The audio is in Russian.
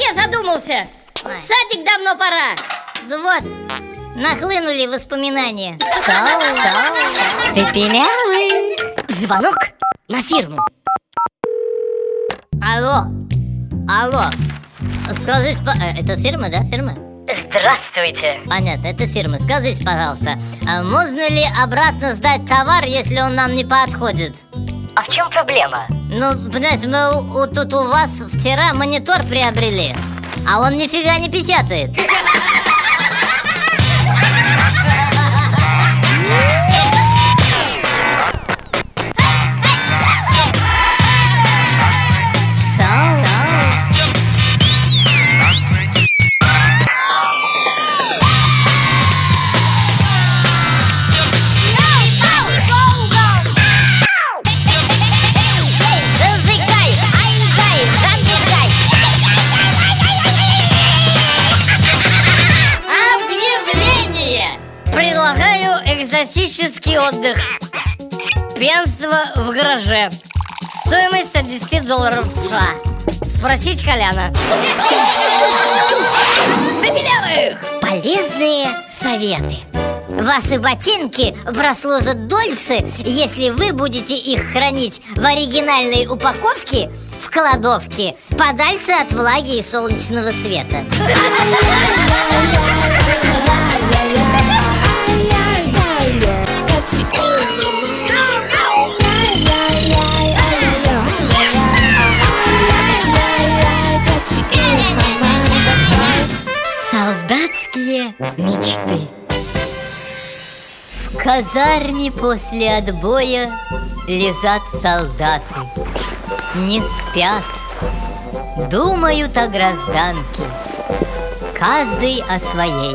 я задумался? В садик давно пора. Ну вот, нахлынули воспоминания. Соу, соу, цепелявый. Звонок на фирму. Алло, алло. Скажите, э, это фирма, да, фирма? Здравствуйте. Понятно, это фирма. Скажите, пожалуйста, а можно ли обратно сдать товар, если он нам не подходит? А в чем проблема? Ну, понимаете, мы у- у- тут у вас вчера монитор приобрели, а он нифига не печатает. Экзотический отдых. Пьянство в гараже. Стоимость от 10 долларов США. Спросить Коляна. Забелявых! Полезные советы. Ваши ботинки прослужат дольше, если вы будете их хранить в оригинальной упаковке в кладовке подальше от влаги и солнечного света. Солдатские мечты. В казарме после отбоя лежат солдаты. Не спят, думают о гражданке. Каждый о своей